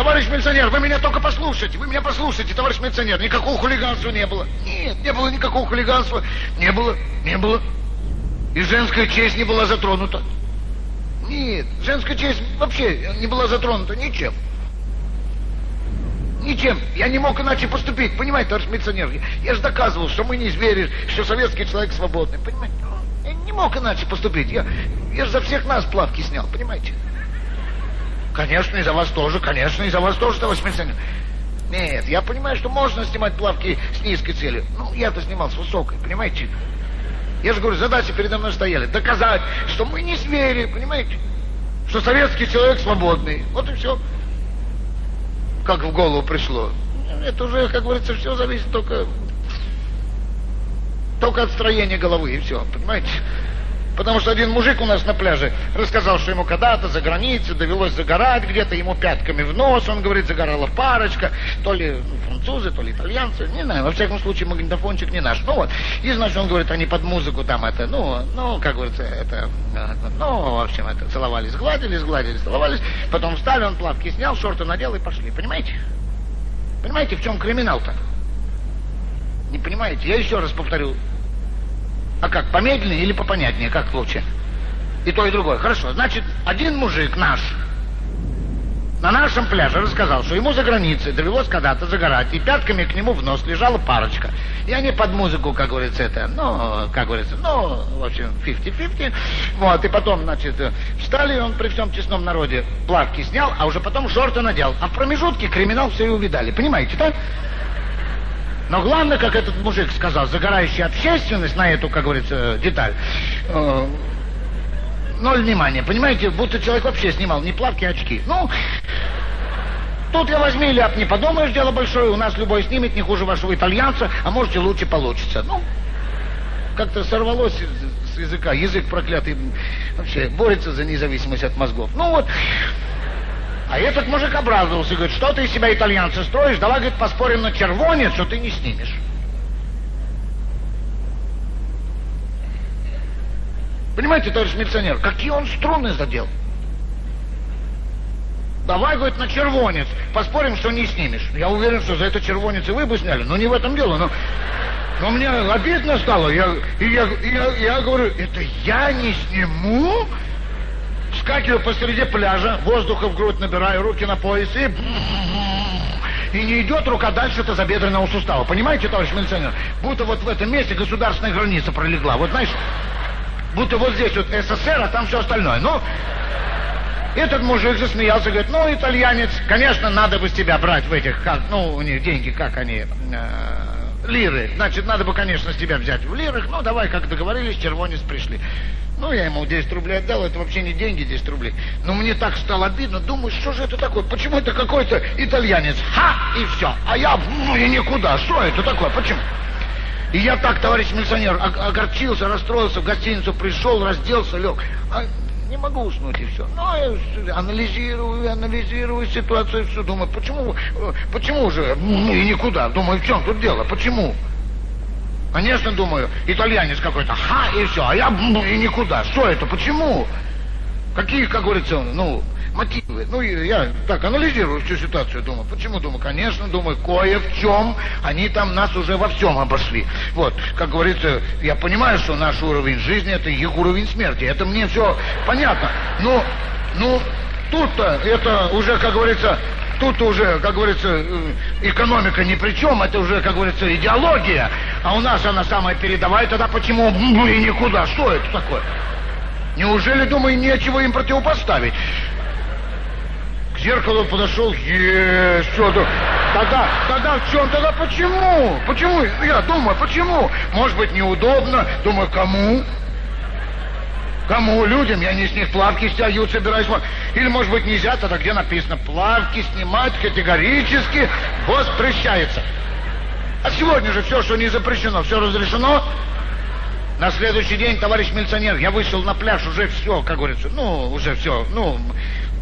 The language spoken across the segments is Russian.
Товарищ милиционер, вы меня только послушайте, вы меня послушайте, товарищ милиционер. Никакого хулиганства не было. Нет, не было никакого хулиганства. Не было, не было. И женская честь не была затронута. Нет, женская честь вообще не была затронута ничем. Ничем. Я не мог иначе поступить. Понимаете, товарищ милиционер? Я, я же доказывал, что мы не звери, что советский человек свободный. Понимаете? Я не мог иначе поступить. Я, я же за всех нас плавки снял, понимаете? Конечно, и за вас тоже, конечно, и за вас тоже, товарищ милиционер. Нет, я понимаю, что можно снимать плавки с низкой целью. Ну, я-то снимал с высокой, понимаете? Я же говорю, задачи передо мной стояли. Доказать, что мы не звери, понимаете? Что советский человек свободный. Вот и все. Как в голову пришло. Это уже, как говорится, все зависит только... Только от строения головы, и все, понимаете? Потому что один мужик у нас на пляже рассказал, что ему когда-то за границей довелось загорать где-то, ему пятками в нос, он говорит, загорала парочка, то ли французы, то ли итальянцы, не знаю, во всяком случае магнитофончик не наш. Ну вот, и значит он говорит, они под музыку там это, ну, ну, как говорится, это, ну, в общем, это, целовались, гладились, гладились, целовались, потом встали, он плавки снял, шорты надел и пошли, понимаете? Понимаете, в чем криминал-то? Не понимаете? Я еще раз повторю, а как, помедленнее или попонятнее? Как лучше? И то, и другое. Хорошо. Значит, один мужик наш на нашем пляже рассказал, что ему за границей довелось когда-то загорать, и пятками к нему в нос лежала парочка. И они под музыку, как говорится, это, ну, как говорится, ну, в общем, 50-50. Вот, и потом, значит, встали, он при всем честном народе плавки снял, а уже потом шорты надел. А в промежутке криминал все и увидали. Понимаете, да? Но главное, как этот мужик сказал, загорающая общественность на эту, как говорится, деталь, э, ноль внимания. Понимаете, будто человек вообще снимал не плавки, а очки. Ну, тут я возьми ляп, не подумаешь, дело большое, у нас любой снимет, не хуже вашего итальянца, а может и лучше получится. Ну, как-то сорвалось с языка, язык проклятый вообще борется за независимость от мозгов. Ну вот, а этот мужик обрадовался, говорит, что ты из себя итальянца строишь, давай, говорит, поспорим на червонец, что ты не снимешь. Понимаете, товарищ милиционер, какие он струны задел? Давай, говорит, на червонец, поспорим, что не снимешь. Я уверен, что за это червонец и вы бы сняли, но не в этом дело, но... Но мне обидно стало, я, и я, я, я говорю, это я не сниму? Вскакиваю посреди пляжа, воздуха в грудь набираю, руки на пояс и... И не идет рука дальше это забедренного сустава. Понимаете, товарищ милиционер? Будто вот в этом месте государственная граница пролегла. Вот знаешь, будто вот здесь вот СССР, а там все остальное. Ну, этот мужик засмеялся, говорит, ну, итальянец, конечно, надо бы с тебя брать в этих, как, ну, у них деньги, как они, э, лиры. Значит, надо бы, конечно, с тебя взять в лирах. Ну, давай, как договорились, червонец пришли. Ну, я ему 10 рублей отдал, это вообще не деньги 10 рублей. Но мне так стало обидно, думаю, что же это такое? Почему это какой-то итальянец? Ха! И все. А я, ну, и никуда. Что это такое? Почему? И я так, товарищ милиционер, огорчился, расстроился, в гостиницу пришел, разделся, лег. А не могу уснуть и все. Ну, я анализирую, анализирую ситуацию, все, думаю, почему, почему же, ну, и никуда. Думаю, в чем тут дело, почему? Конечно, думаю, итальянец какой-то, ха, и все, а я ну, и никуда. Что это, почему? Какие, как говорится, ну, мотивы? Ну, я так анализирую всю ситуацию, думаю, почему? Думаю, конечно, думаю, кое в чем они там нас уже во всем обошли. Вот, как говорится, я понимаю, что наш уровень жизни это их уровень смерти. Это мне все понятно. Ну, ну, тут-то это уже, как говорится, тут уже, как говорится, э, экономика ни при чем, это уже, как говорится, идеология. А у нас она самая передовая, тогда почему ну никуда? Что это такое? Неужели, думаю, нечего им противопоставить? К зеркалу подошел, есть, что-то. Тогда, тогда в чем, тогда почему? Почему? Я думаю, почему? Может быть, неудобно. Думаю, кому? Кому? Людям? Я не с них плавки стягивать собираюсь. Или, может быть, нельзя, тогда где написано плавки снимать категорически воспрещается. А сегодня же все, что не запрещено, все разрешено. На следующий день, товарищ милиционер, я вышел на пляж, уже все, как говорится, ну, уже все, ну,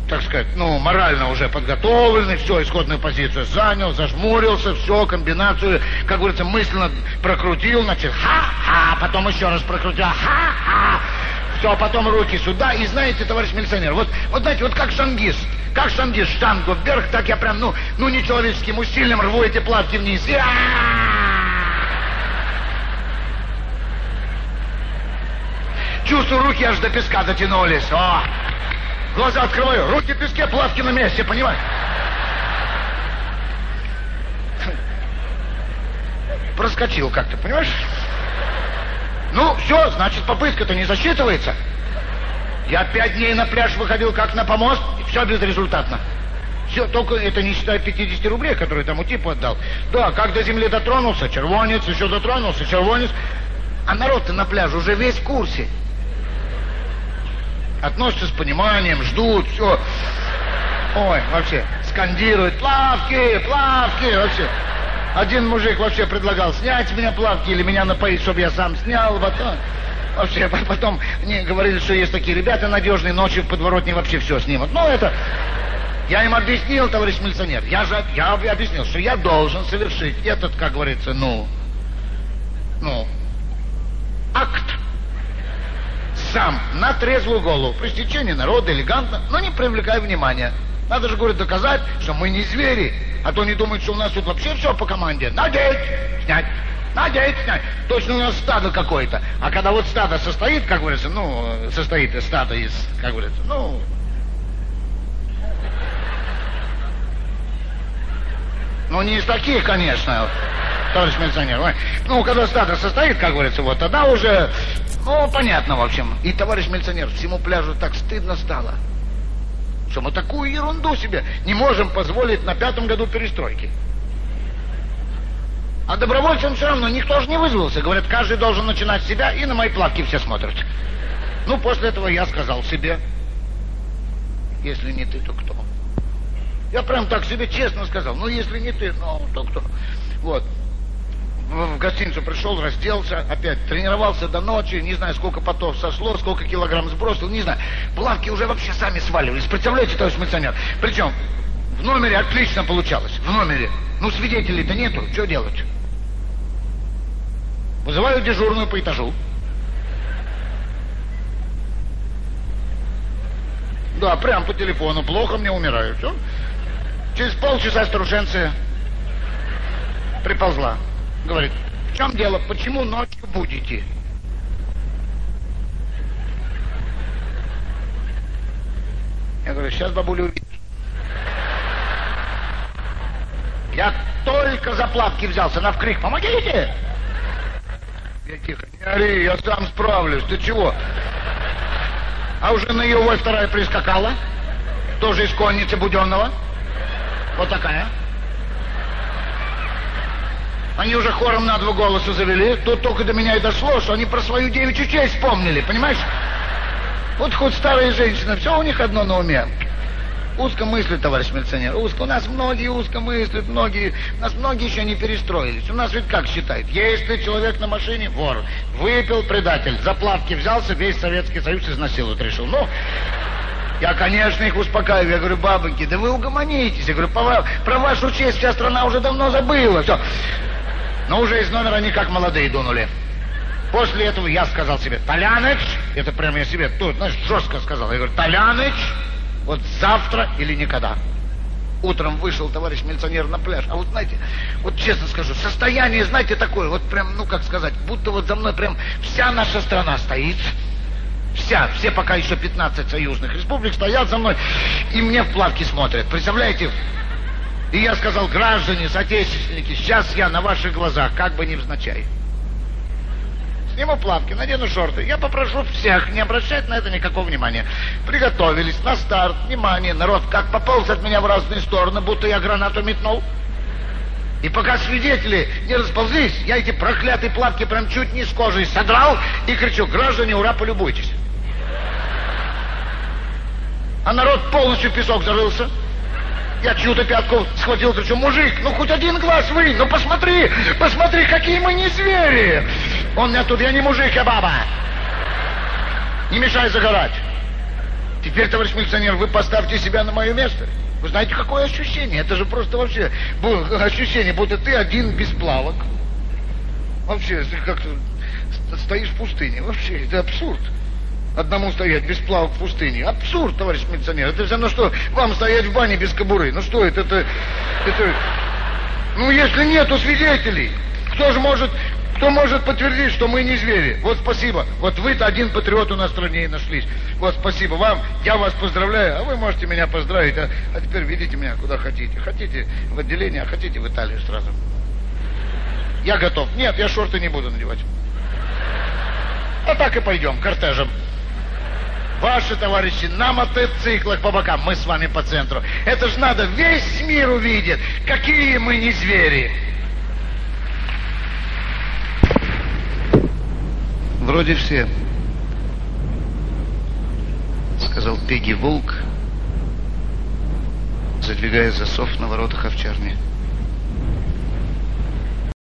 так сказать, ну, морально уже подготовленный, все, исходную позицию занял, зажмурился, все, комбинацию, как говорится, мысленно прокрутил, значит, ха-ха, потом еще раз прокрутил, ха-ха, Все, потом руки сюда. И знаете, товарищ милиционер, вот, вот знаете, вот как шангист. Как шангист штангу вверх, так я прям, ну, ну нечеловеческим усилием рву эти платки вниз. И Чувствую, руки аж до песка дотянулись. О! Глаза открываю, руки в песке, плавки на месте, понимаешь? Проскочил как-то, понимаешь? Ну, все, значит, попытка-то не засчитывается. Я пять дней на пляж выходил как на помост, и все безрезультатно. Все, только это не считая 50 рублей, которые тому типу отдал. Да, как до земли дотронулся, червонец, еще дотронулся, червонец. А народ-то на пляже уже весь в курсе. Относятся с пониманием, ждут, все. Ой, вообще, скандируют, плавки, плавки, вообще. Один мужик вообще предлагал снять меня плавки или меня напоить, чтобы я сам снял. Потом, вообще, потом мне говорили, что есть такие ребята надежные, ночью в подворотне вообще все снимут. Ну, это... Я им объяснил, товарищ милиционер, я же я объяснил, что я должен совершить этот, как говорится, ну, ну, акт сам на трезвую голову, при стечении народа, элегантно, но не привлекая внимания. Надо же, говорит, доказать, что мы не звери, а то не думают, что у нас тут вообще все по команде. Надеть, снять, надеть, снять. Точно у нас стадо какое-то. А когда вот стадо состоит, как говорится, ну, состоит из стада из, как говорится, ну, Ну, не из таких, конечно, товарищ милиционер. Ну, когда стадо состоит, как говорится, вот тогда уже, ну, понятно, в общем. И, товарищ милиционер, всему пляжу так стыдно стало что мы такую ерунду себе не можем позволить на пятом году перестройки. А добровольцам все равно никто же не вызвался. Говорят, каждый должен начинать с себя, и на мои платки все смотрят. Ну, после этого я сказал себе, если не ты, то кто? Я прям так себе честно сказал, ну, если не ты, ну, то кто? Вот в гостиницу пришел, разделся, опять тренировался до ночи, не знаю, сколько потов сошло, сколько килограмм сбросил, не знаю. Плавки уже вообще сами сваливались. Представляете, товарищ милиционер? Причем в номере отлично получалось. В номере. Ну, свидетелей-то нету. Что делать? Вызываю дежурную по этажу. Да, прям по телефону. Плохо мне умираю. Все. Через полчаса старушенция приползла. Говорит, в чем дело, почему ночью будете? Я говорю, сейчас бабуля увидишь. Я только за плавки взялся, на вкрик, помогите! Я тихо, не ори, я сам справлюсь, ты чего? А уже на ее вторая прискакала, тоже из конницы Буденного. Вот такая. Они уже хором на два голоса завели. Тут только до меня и дошло, что они про свою девичью честь вспомнили, понимаешь? Вот хоть старые женщины, все у них одно на уме. Узко мыслят, товарищ милиционер, узко. У нас многие узко мыслят, многие, у нас многие еще не перестроились. У нас ведь как считают? Если человек на машине, вор, выпил предатель, заплатки взялся, весь Советский Союз изнасиловать решил. Ну, я, конечно, их успокаиваю. Я говорю, бабоньки, да вы угомонитесь. Я говорю, про, про вашу честь вся страна уже давно забыла. Все. Но уже из номера они как молодые дунули. После этого я сказал себе, Толяныч, это прямо я себе тут, знаешь, жестко сказал. Я говорю, Толяныч, вот завтра или никогда. Утром вышел товарищ милиционер на пляж. А вот знаете, вот честно скажу, состояние, знаете, такое, вот прям, ну как сказать, будто вот за мной прям вся наша страна стоит. Вся, все пока еще 15 союзных республик стоят за мной и мне в плавки смотрят. Представляете, и я сказал, граждане, соотечественники, сейчас я на ваших глазах, как бы невзначай. Сниму плавки, надену шорты. Я попрошу всех не обращать на это никакого внимания. Приготовились на старт. Внимание, народ как пополз от меня в разные стороны, будто я гранату метнул. И пока свидетели не расползлись, я эти проклятые плавки прям чуть не с кожей содрал и кричу, граждане, ура, полюбуйтесь. А народ полностью в песок зарылся. Я чью-то пятку схватил, кричу, мужик, ну хоть один глаз вы, ну посмотри, посмотри, какие мы не звери. Он мне тут, я не мужик, я баба. Не мешай загорать. Теперь, товарищ милиционер, вы поставьте себя на мое место. Вы знаете, какое ощущение? Это же просто вообще ощущение, будто ты один без плавок. Вообще, как стоишь в пустыне. Вообще, это абсурд. Одному стоять без плавок в пустыне. Абсурд, товарищ милиционер. Это все равно что вам стоять в бане без кобуры. Ну что это? Это... это... Ну если нету свидетелей, кто же может... Кто может подтвердить, что мы не звери? Вот спасибо. Вот вы-то один патриот у нас в стране и нашлись. Вот спасибо вам. Я вас поздравляю, а вы можете меня поздравить. А, а теперь ведите меня куда хотите. Хотите в отделение, а хотите в Италию сразу. Я готов. Нет, я шорты не буду надевать. А так и пойдем, кортежем. Ваши товарищи на мотоциклах по бокам, мы с вами по центру. Это ж надо, весь мир увидит, какие мы не звери. Вроде все, сказал Пеги Волк, задвигая засов на воротах овчарни.